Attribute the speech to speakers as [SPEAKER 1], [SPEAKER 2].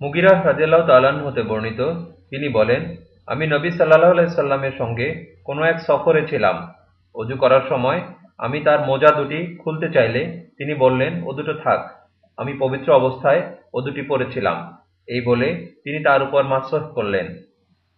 [SPEAKER 1] মুগিরা রাজিয়াল্লাহ তাল্লাহ্ন হতে বর্ণিত, তিনি বলেন, আমি নবী সাল্লাহ আলাইসাল্লামের সঙ্গে কোনো এক সফরে ছিলাম। অজু করার সময় আমি তার মোজা দুটি খুলতে চাইলে তিনি বললেন, ও দুটো থাক, আমি পবিত্র অবস্থায় ও দুটি পরেছিলাম। এই বলে তিনি তার উপর মাসহ করলেন।